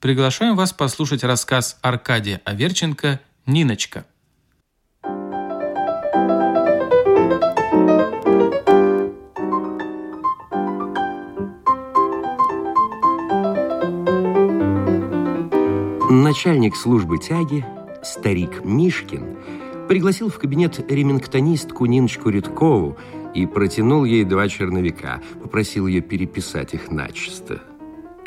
приглашаем вас послушать рассказ Аркадия Аверченко «Ниночка». Начальник службы тяги, старик Мишкин, пригласил в кабинет ремингтонистку Ниночку Редкову и протянул ей два черновика, попросил ее переписать их начисто.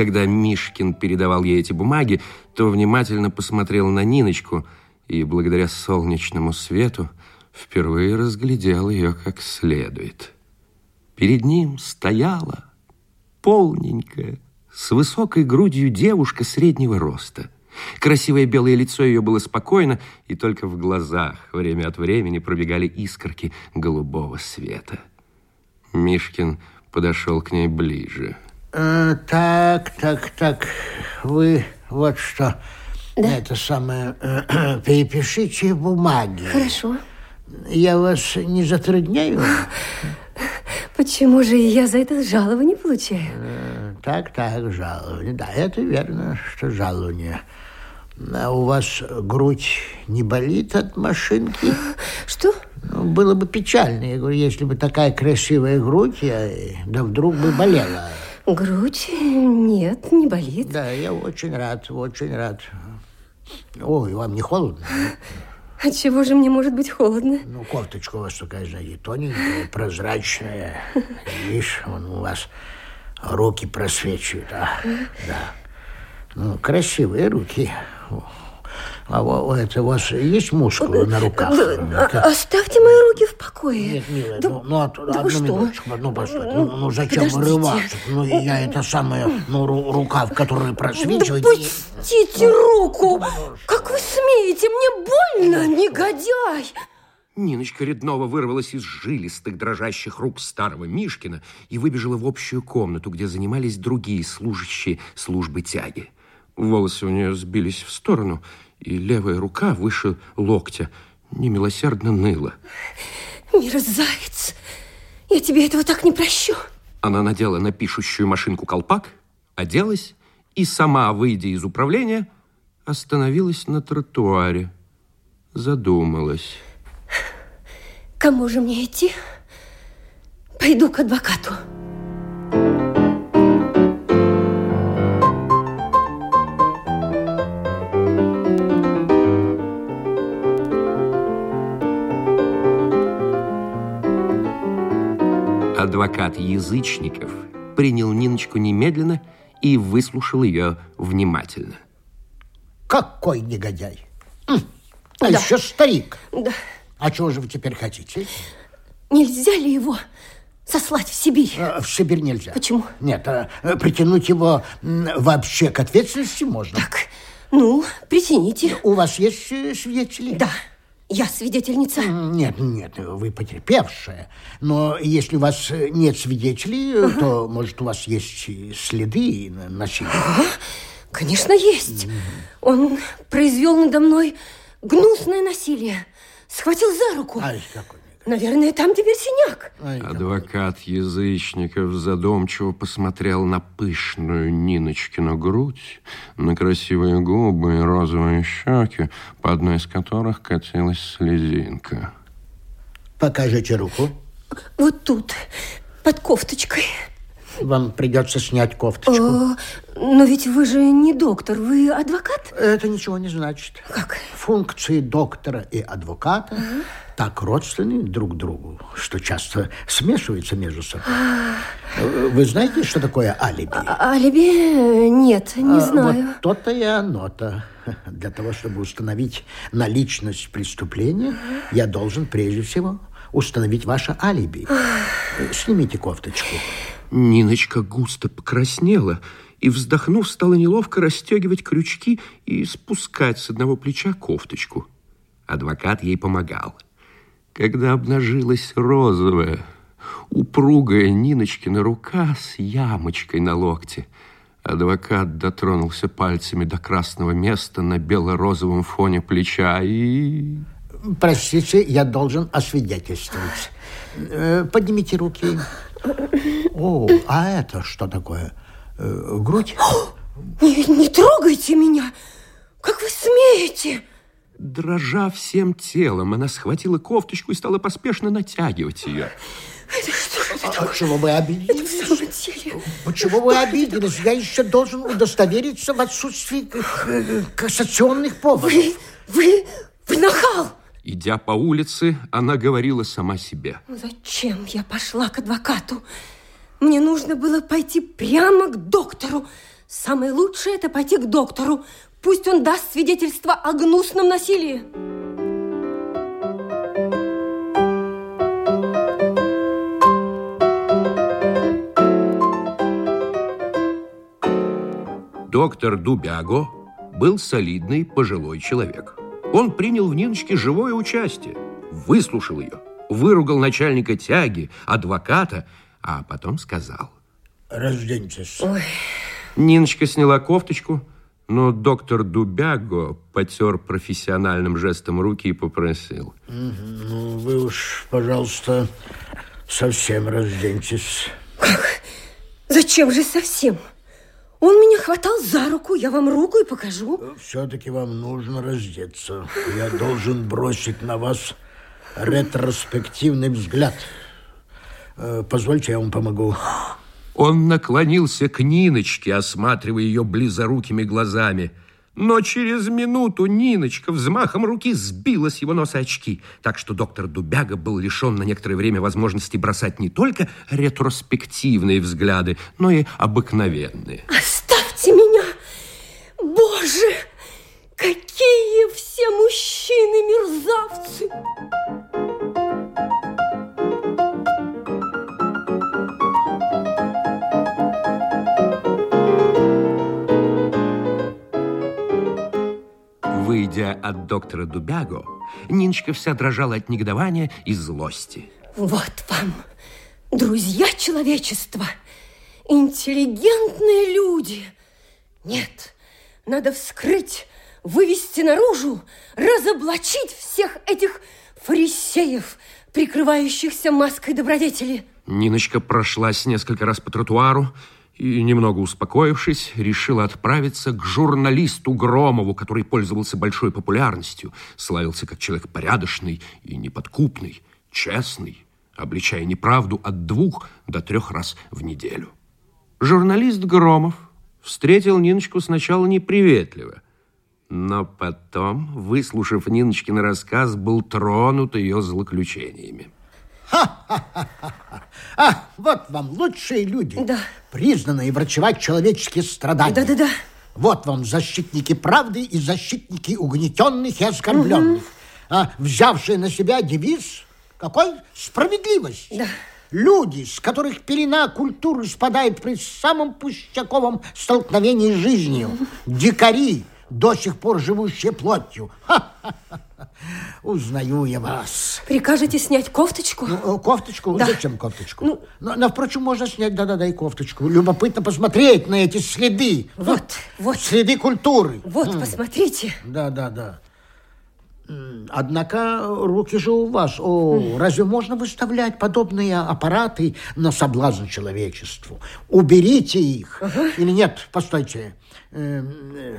Когда Мишкин передавал ей эти бумаги, то внимательно посмотрел на Ниночку и, благодаря солнечному свету, впервые разглядел ее как следует. Перед ним стояла полненькая, с высокой грудью девушка среднего роста – Красивое белое лицо ее было спокойно, и только в глазах время от времени пробегали искорки голубого света. Мишкин подошел к ней ближе. Э, так, так, так, вы вот что. Да. Это самое, э, перепишите бумаги. Хорошо. Я вас не затрудняю? Почему же я за это жалование получаю? Э, Так, так, жалование. Да, это верно, что жалование. А у вас грудь не болит от машинки? Что? Ну, было бы печально, я говорю, если бы такая красивая грудь, я, да вдруг бы болела. Грудь? Нет, не болит. Да, я очень рад, очень рад. Ой, вам не холодно? От чего же мне может быть холодно? Ну, кофточка у вас такая, знаете, тоненькая, прозрачная. Видишь, вон у вас руки просвечивают. А, да. Ну, красивые руки. А это у вас есть мускулы на руках? А- Это- Оставьте мои руки в покое. Нет, милая, Да- ну, ну, от- да одну минуточку, ну, постой, ну, ну, зачем Подождите. вырываться? Ну, и я это самое, ну, ру- рукав, который Да просвечивает... пустите руку! Как вы смеете? Мне больно, негодяй! Ниночка Реднова вырвалась из жилистых дрожащих рук старого Мишкина и выбежала в общую комнату, где занимались другие служащие службы тяги. Волосы у нее сбились в сторону, и левая рука выше локтя немилосердно ныла. Мерзавец! Я тебе этого так не прощу. Она надела на пишущую машинку колпак, оделась и сама, выйдя из управления, остановилась на тротуаре. Задумалась. Кому же мне идти? Пойду к адвокату. Адвокат язычников принял Ниночку немедленно и выслушал ее внимательно. Какой негодяй! А Да. еще старик. Да. А чего же вы теперь хотите? Нельзя ли его сослать в Сибирь? Э, В Сибирь нельзя. Почему? Нет, э, притянуть его вообще к ответственности можно. Так, ну, притяните. У вас есть э, свидетели? Да, я свидетельница. Нет, нет, вы потерпевшая. Но если у вас э, нет свидетелей, э, то, может, у вас есть следы на- насилия. Конечно, есть. Он произвел надо мной гнусное насилие. Схватил за руку. Ай, какой. Наверное, там теперь синяк. Адвокат язычников задумчиво посмотрел на пышную Ниночкину грудь, на красивые губы и розовые щеки, по одной из которых катилась слезинка. Покажите руку. Вот тут, под кофточкой. Вам придется снять кофточку. О, но ведь вы же не доктор, вы адвокат? Это ничего не значит. Как? Функции доктора и адвоката так родственны друг другу, что часто смешиваются между собой. Э, Вы знаете, что такое алиби? А- Алиби? Нет, не А, знаю. Вот то-то и оно-то. Для того, чтобы установить наличность преступления, я должен прежде всего установить ваше алиби. Снимите кофточку. Ниночка густо покраснела и, вздохнув, стала неловко расстегивать крючки и спускать с одного плеча кофточку. Адвокат ей помогал. Когда обнажилась розовая, упругая Ниночкина рука с ямочкой на локте, адвокат дотронулся пальцами до красного места на бело-розовом фоне плеча и... Простите, я должен освидетельствовать. Э, Поднимите руки. О, а это что такое? Э, грудь? Не, не трогайте меня! Как вы смеете? Дрожа всем телом, она схватила кофточку и стала поспешно натягивать ее. Это что же это а, такое? Чего вы обиделись? Это в самом деле... Почему вы обиделись? Я еще должен удостовериться в отсутствии э, кассационных поводов. Вы, вы, вы нахал! Идя по улице, она говорила сама себе. Зачем я пошла к адвокату? Мне нужно было пойти прямо к доктору. Самое лучшее это пойти к доктору. Пусть он даст свидетельство о гнусном насилии. Доктор Дубяго был солидный пожилой человек. Он принял в Ниночке живое участие, выслушал ее, выругал начальника тяги, адвоката, а потом сказал. Разденьтесь. Ниночка сняла кофточку, но доктор Дубяго потер профессиональным жестом руки и попросил. Ну, вы уж, пожалуйста, совсем разденьтесь. Зачем же совсем? Он меня хватал за руку, я вам руку и покажу. Все-таки вам нужно раздеться. Я должен бросить на вас ретроспективный взгляд. Э, Позвольте, я вам помогу. Он наклонился к Ниночке, осматривая ее близорукими глазами. Но через минуту Ниночка взмахом руки сбила с его носа очки, так что доктор Дубяга был лишен на некоторое время возможности бросать не только ретроспективные взгляды, но и обыкновенные. Оставьте меня! Боже, какие все мужчины мерзавцы! Выйдя от доктора Дубяго, Ниночка вся дрожала от негодования и злости. Вот вам, друзья человечества, интеллигентные люди. Нет, надо вскрыть, вывести наружу, разоблачить всех этих фарисеев, прикрывающихся маской добродетели. Ниночка прошлась несколько раз по тротуару и, немного успокоившись, решила отправиться к журналисту Громову, который пользовался большой популярностью, славился как человек порядочный и неподкупный, честный, обличая неправду от двух до трех раз в неделю. Журналист Громов встретил Ниночку сначала неприветливо, но потом, выслушав Ниночкин рассказ, был тронут ее злоключениями. А, вот вам лучшие люди. Да. Признанные врачевать человеческие страдания. Да-да-да. Вот вам защитники правды и защитники угнетенных и оскорбленных. А, взявшие на себя девиз какой? Справедливость. Да. Люди, с которых пелена культуры спадает при самом пустяковом столкновении с жизнью. Дикари, до сих пор живущие плотью. Ха-ха-ха. Узнаю я вас. Прикажете снять кофточку? Ну, э, кофточку? Да. Зачем кофточку? Ну- но, но, впрочем, можно снять, да-да-да, и кофточку. Любопытно посмотреть на эти следы. Вот, вот. Следы культуры. Вот, посмотрите. Да-да-да. Однако руки же у вас. О, разве можно выставлять подобные аппараты на соблазн человечеству? Уберите их. Или нет, постойте. Эм, э,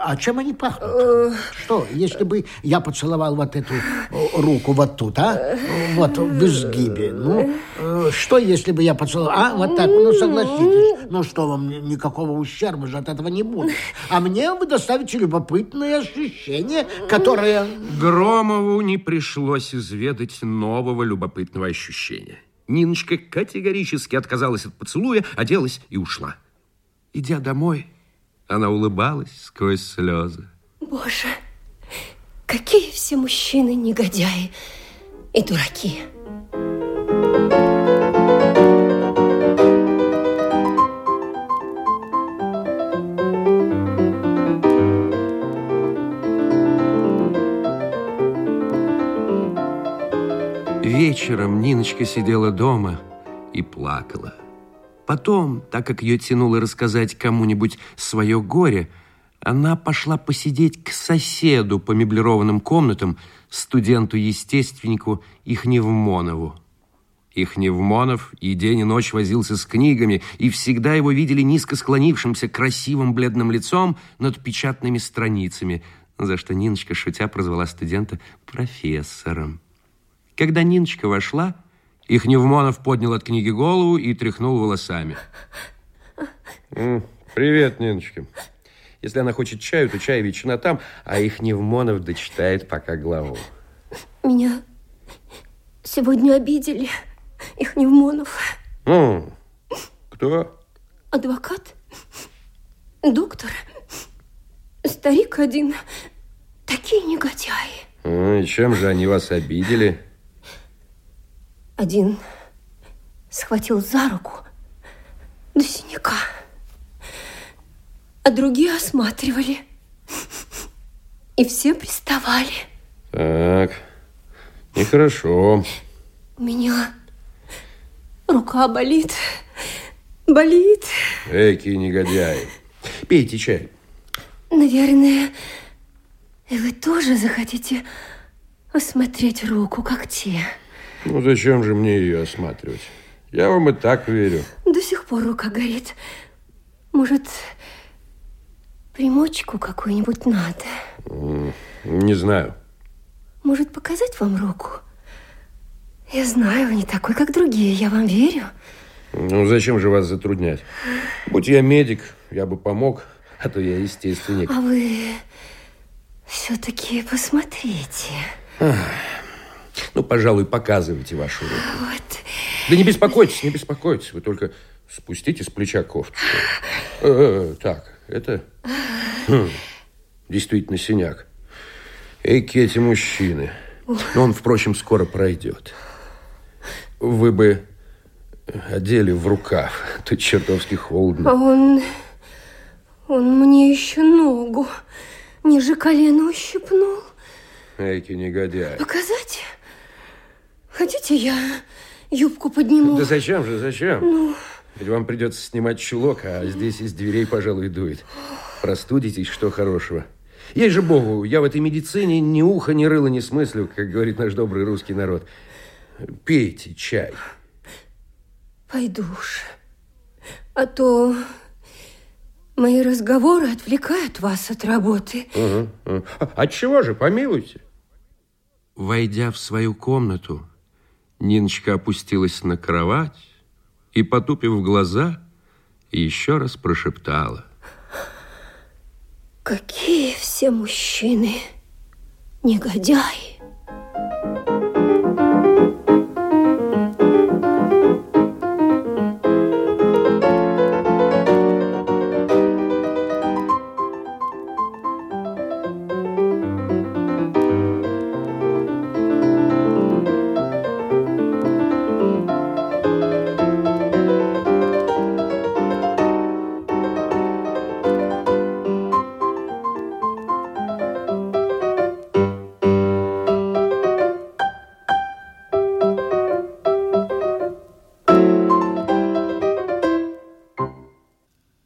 А чем они пахнут? Что, если бы я поцеловал вот эту руку вот тут, а? Вот, в изгибе. Ну, э, что, если бы я поцеловал? А, вот так, ну, согласитесь. Ну, что вам, ни- никакого ущерба же от этого не будет. А мне вы доставите любопытное ощущение, которое... Громову не пришлось изведать нового любопытного ощущения. Ниночка категорически отказалась от поцелуя, оделась и ушла. Идя домой, она улыбалась сквозь слезы. Боже, какие все мужчины негодяи и дураки. Вечером Ниночка сидела дома и плакала. Потом, так как ее тянуло рассказать кому-нибудь свое горе, она пошла посидеть к соседу по меблированным комнатам, студенту-естественнику Ихневмонову. Ихневмонов и день и ночь возился с книгами, и всегда его видели низко склонившимся красивым бледным лицом над печатными страницами, за что Ниночка, шутя, прозвала студента профессором. Когда Ниночка вошла, их Невмонов поднял от книги голову и тряхнул волосами. Привет, Ниночка. Если она хочет чаю, то чай ветчина там, а их Невмонов дочитает пока главу. Меня сегодня обидели, их Невмонов. Ну, кто? Адвокат, доктор, старик один. Такие негодяи. Ну, и чем же они вас обидели? Один схватил за руку до синяка, а другие осматривали. И все приставали. Так, нехорошо. У меня рука болит, болит. Эки негодяи. Пейте чай. Наверное, вы тоже захотите осмотреть руку, как те. Ну, зачем же мне ее осматривать? Я вам и так верю. До сих пор рука горит. Может, примочку какую-нибудь надо? Не знаю. Может, показать вам руку? Я знаю, вы не такой, как другие. Я вам верю. Ну, зачем же вас затруднять? Будь я медик, я бы помог, а то я естественник. А вы все-таки посмотрите. Ну, пожалуй, показывайте вашу руку. Вот. Да не беспокойтесь, не беспокойтесь. Вы только спустите с плеча кофту. Э, э, так, это... Хм, действительно синяк. Эки эти мужчины. Но он, впрочем, скоро пройдет. Вы бы одели в рукав. Тут чертовски холодно. А он... Он мне еще ногу ниже колена ущипнул. Эки негодяй. Показать? Хотите, я юбку подниму? Да зачем же, зачем? Ну... Ведь вам придется снимать чулок, а здесь из дверей, пожалуй, дует. Простудитесь, что хорошего. Ей же богу, я в этой медицине ни уха, ни рыла не смыслю, как говорит наш добрый русский народ. Пейте чай. Пойду уж. А то мои разговоры отвлекают вас от работы. Угу, угу. От чего же, помилуйте? Войдя в свою комнату, Ниночка опустилась на кровать и, потупив глаза, еще раз прошептала. Какие все мужчины негодяи.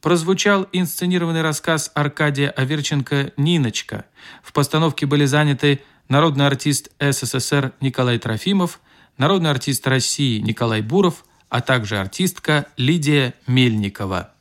Прозвучал инсценированный рассказ Аркадия Аверченко «Ниночка». В постановке были заняты народный артист СССР Николай Трофимов, народный артист России Николай Буров, а также артистка Лидия Мельникова.